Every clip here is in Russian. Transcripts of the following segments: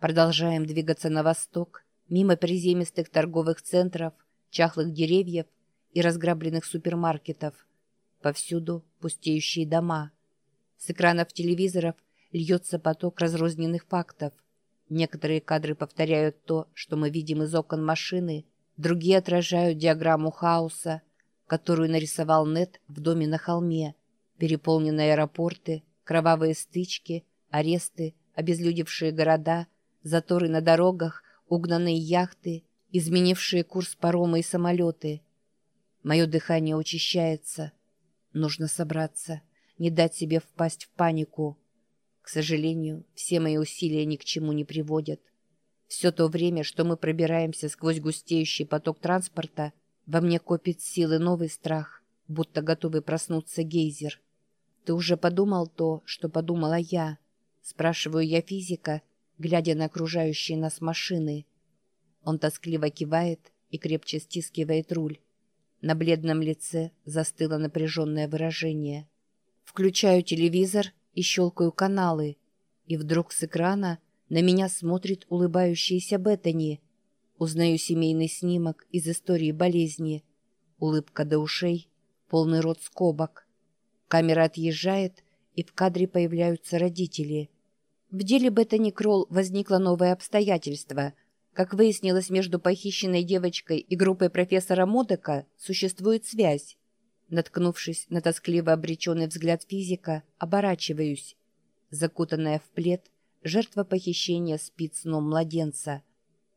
Продолжаем двигаться на восток, мимо приземистых торговых центров, чахлых деревьев и разграбленных супермаркетов. Повсюду пустеющие дома. С экранов телевизоров льется поток разрозненных фактов. Некоторые кадры повторяют то, что мы видим из окон машины, другие отражают диаграмму хаоса, которую нарисовал Нет в доме на холме. Переполненные аэропорты, кровавые стычки, аресты, обезлюдевшие города, заторы на дорогах, угнанные яхты, изменившие курс парома и самолеты. Мое дыхание учащается. Нужно собраться, не дать себе впасть в панику. К сожалению, все мои усилия ни к чему не приводят. Все то время, что мы пробираемся сквозь густеющий поток транспорта, во мне копит силы новый страх, будто готовый проснуться гейзер. «Ты уже подумал то, что подумала я?» Спрашиваю я физика, глядя на окружающие нас машины. Он тоскливо кивает и крепче стискивает руль. На бледном лице застыло напряженное выражение. Включаю телевизор и щелкаю каналы, и вдруг с экрана на меня смотрит улыбающаяся Беттани. Узнаю семейный снимок из истории болезни. Улыбка до ушей, полный рот скобок. Камера отъезжает, и в кадре появляются родители. В деле Беттани Кролл возникло новое обстоятельство. Как выяснилось, между похищенной девочкой и группой профессора Модека существует связь. Наткнувшись на тоскливо обреченный взгляд физика, оборачиваюсь. Закутанная в плед, жертва похищения спит сном младенца.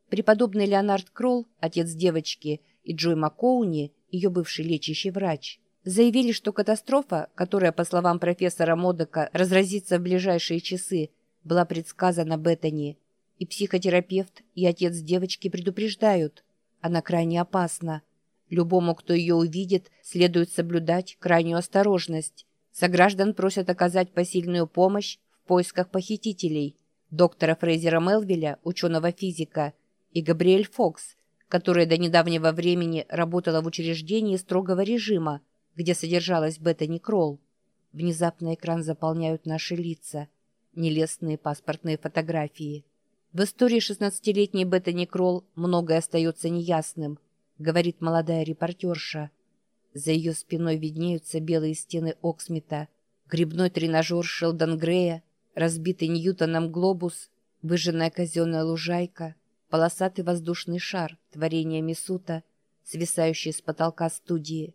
Преподобный Леонард Кролл, отец девочки, и Джой Маккоуни, ее бывший лечащий врач, заявили, что катастрофа, которая, по словам профессора Модека, разразится в ближайшие часы, была предсказана Беттани. И психотерапевт, и отец девочки предупреждают. Она крайне опасна. Любому, кто ее увидит, следует соблюдать крайнюю осторожность. Сограждан просят оказать посильную помощь в поисках похитителей. Доктора Фрейзера Мелвилля, ученого-физика, и Габриэль Фокс, которая до недавнего времени работала в учреждении строгого режима, где содержалась Беттани Кролл. Внезапно экран заполняют наши лица. Нелестные паспортные фотографии. В истории 16-летней Беттани Кролл многое остается неясным – говорит молодая репортерша. За ее спиной виднеются белые стены Оксмита, грибной тренажер Шелдон Грея, разбитый Ньютоном глобус, выжженная казенная лужайка, полосатый воздушный шар творения Мисута, свисающий с потолка студии,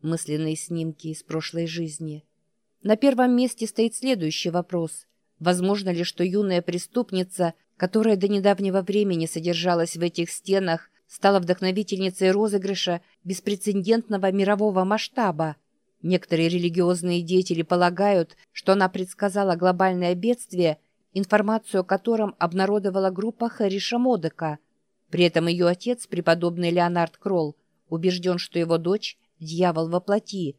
мысленные снимки из прошлой жизни. На первом месте стоит следующий вопрос. Возможно ли, что юная преступница, которая до недавнего времени содержалась в этих стенах, стала вдохновительницей розыгрыша беспрецедентного мирового масштаба. Некоторые религиозные деятели полагают, что она предсказала глобальное бедствие, информацию о котором обнародовала группа Хэриша Модека. При этом ее отец, преподобный Леонард Кролл, убежден, что его дочь – дьявол во плоти.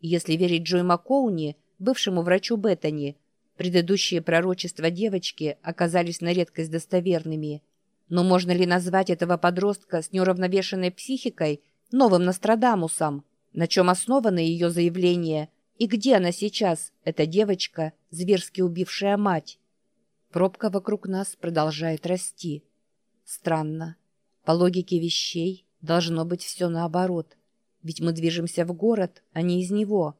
Если верить Джой Маккоуни, бывшему врачу Беттани, предыдущие пророчества девочки оказались на редкость достоверными – но можно ли назвать этого подростка с неуравновешенной психикой новым Нострадамусом? На чем основаны ее заявления? И где она сейчас, эта девочка, зверски убившая мать? Пробка вокруг нас продолжает расти. Странно. По логике вещей должно быть все наоборот. Ведь мы движемся в город, а не из него.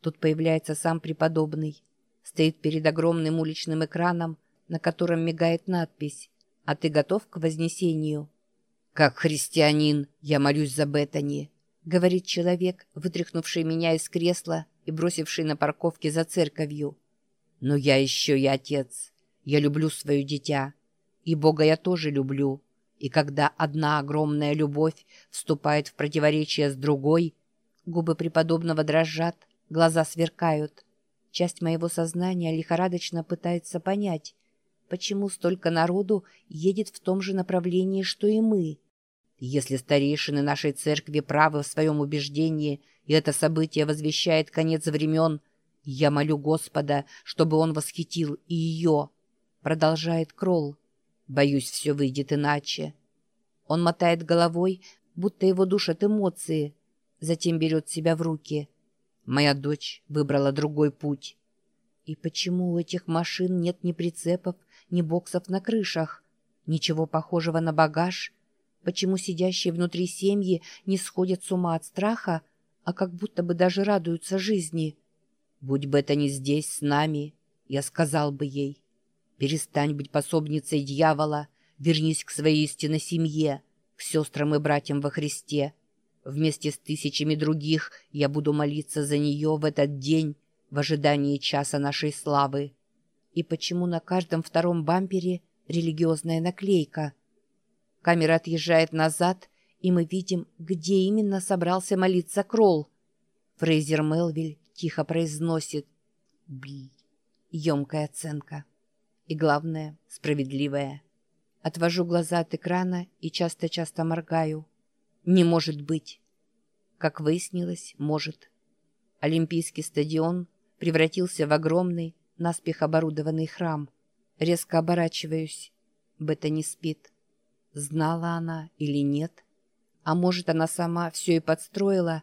Тут появляется сам преподобный. Стоит перед огромным уличным экраном, на котором мигает надпись а ты готов к вознесению?» «Как христианин, я молюсь за Беттани», — говорит человек, вытряхнувший меня из кресла и бросивший на парковке за церковью. «Но я еще и отец. Я люблю свое дитя. И Бога я тоже люблю. И когда одна огромная любовь вступает в противоречие с другой, губы преподобного дрожат, глаза сверкают. Часть моего сознания лихорадочно пытается понять, почему столько народу едет в том же направлении, что и мы. Если старейшины нашей церкви правы в своем убеждении, и это событие возвещает конец времен, я молю Господа, чтобы он восхитил и ее, продолжает Кролл. Боюсь, все выйдет иначе. Он мотает головой, будто его душат эмоции, затем берет себя в руки. Моя дочь выбрала другой путь. И почему у этих машин нет ни прицепов, ни боксов на крышах, ничего похожего на багаж. Почему сидящие внутри семьи не сходят с ума от страха, а как будто бы даже радуются жизни? Будь бы это не здесь, с нами, я сказал бы ей. Перестань быть пособницей дьявола, вернись к своей истинной семье, к сестрам и братьям во Христе. Вместе с тысячами других я буду молиться за нее в этот день, в ожидании часа нашей славы. И почему на каждом втором бампере религиозная наклейка? Камера отъезжает назад, и мы видим, где именно собрался молиться Кролл. Фрейзер Мелвиль тихо произносит «Бли». Емкая оценка. И главное, справедливая. Отвожу глаза от экрана и часто-часто моргаю. Не может быть. Как выяснилось, может. Олимпийский стадион превратился в огромный, наспех оборудованный храм. Резко оборачиваюсь. Бета не спит. Знала она или нет? А может, она сама все и подстроила?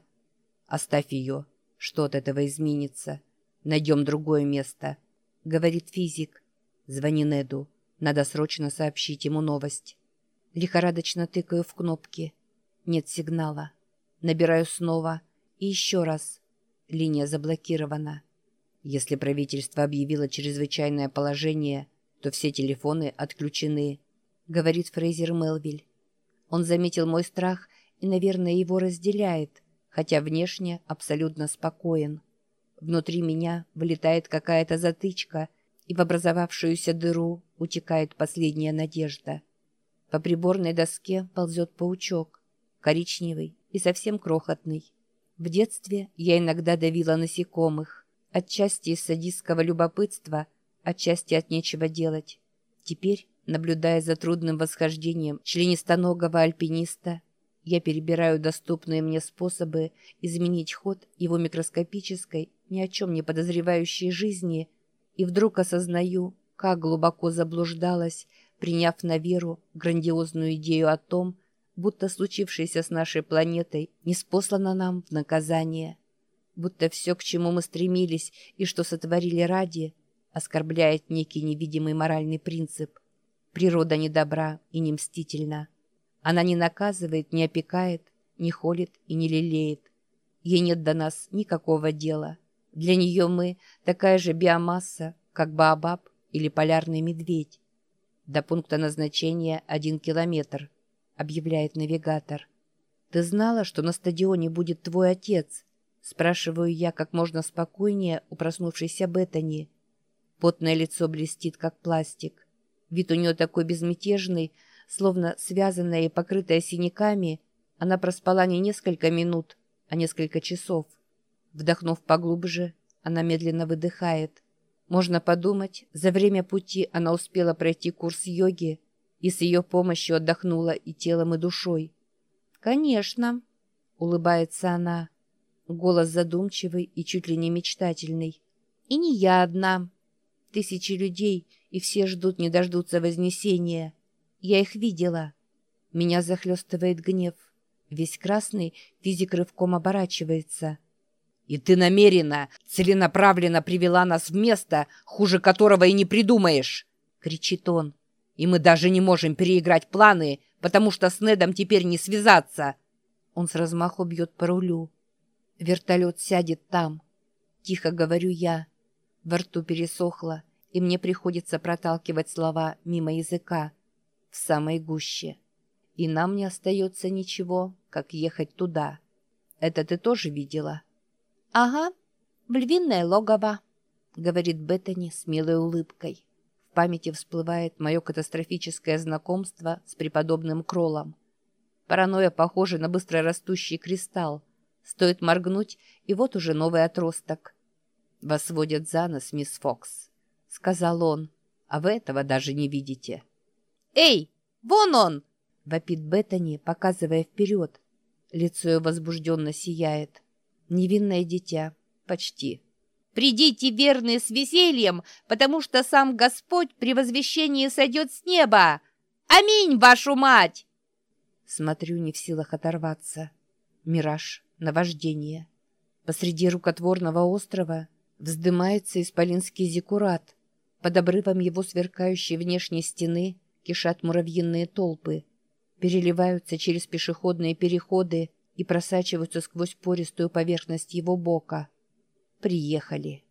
Оставь ее. Что от этого изменится? Найдем другое место. Говорит физик. Звони Неду. Надо срочно сообщить ему новость. Лихорадочно тыкаю в кнопки. Нет сигнала. Набираю снова. И еще раз. Линия заблокирована. Если правительство объявило чрезвычайное положение, то все телефоны отключены, говорит Фрейзер Мелвиль. Он заметил мой страх и, наверное, его разделяет, хотя внешне абсолютно спокоен. Внутри меня вылетает какая-то затычка, и в образовавшуюся дыру утекает последняя надежда. По приборной доске ползет паучок коричневый и совсем крохотный. В детстве я иногда давила насекомых, отчасти из садистского любопытства, отчасти от нечего делать. Теперь, наблюдая за трудным восхождением членистоногого альпиниста, я перебираю доступные мне способы изменить ход его микроскопической, ни о чем не подозревающей жизни, и вдруг осознаю, как глубоко заблуждалась, приняв на веру грандиозную идею о том, будто случившееся с нашей планетой не спослано нам в наказание, будто все, к чему мы стремились и что сотворили ради, оскорбляет некий невидимый моральный принцип. Природа не добра и не мстительна. Она не наказывает, не опекает, не холит и не лелеет. Ей нет до нас никакого дела. Для нее мы такая же биомасса, как Баобаб или полярный медведь. До пункта назначения один километр – объявляет навигатор. «Ты знала, что на стадионе будет твой отец?» Спрашиваю я как можно спокойнее у проснувшейся Беттани. Потное лицо блестит, как пластик. Вид у нее такой безмятежный, словно связанная и покрытая синяками, она проспала не несколько минут, а несколько часов. Вдохнув поглубже, она медленно выдыхает. Можно подумать, за время пути она успела пройти курс йоги, и с ее помощью отдохнула и телом, и душой. «Конечно», — улыбается она. Голос задумчивый и чуть ли не мечтательный. «И не я одна. Тысячи людей, и все ждут, не дождутся Вознесения. Я их видела. Меня захлестывает гнев. Весь красный физик рывком оборачивается. «И ты намеренно, целенаправленно привела нас в место, хуже которого и не придумаешь!» — кричит он. И мы даже не можем переиграть планы, потому что с Недом теперь не связаться. Он с размаху бьет по рулю. Вертолет сядет там. Тихо говорю я. Во рту пересохло, и мне приходится проталкивать слова мимо языка. В самой гуще. И нам не остается ничего, как ехать туда. Это ты тоже видела? Ага, в львиное логово, говорит Беттани с милой улыбкой памяти всплывает мое катастрофическое знакомство с преподобным Кролом. Паранойя похожа на быстрорастущий кристалл. Стоит моргнуть, и вот уже новый отросток. «Вас водят за нос, мисс Фокс», — сказал он, — «а вы этого даже не видите». «Эй, вон он!» — вопит Беттани, показывая вперед. Лицо ее возбужденно сияет. Невинное дитя. Почти. Придите, верные, с весельем, потому что сам Господь при возвещении сойдет с неба. Аминь, вашу мать!» Смотрю, не в силах оторваться. Мираж, наваждение. Посреди рукотворного острова вздымается исполинский зиккурат. Под обрывом его сверкающей внешней стены кишат муравьиные толпы, переливаются через пешеходные переходы и просачиваются сквозь пористую поверхность его бока. Приехали.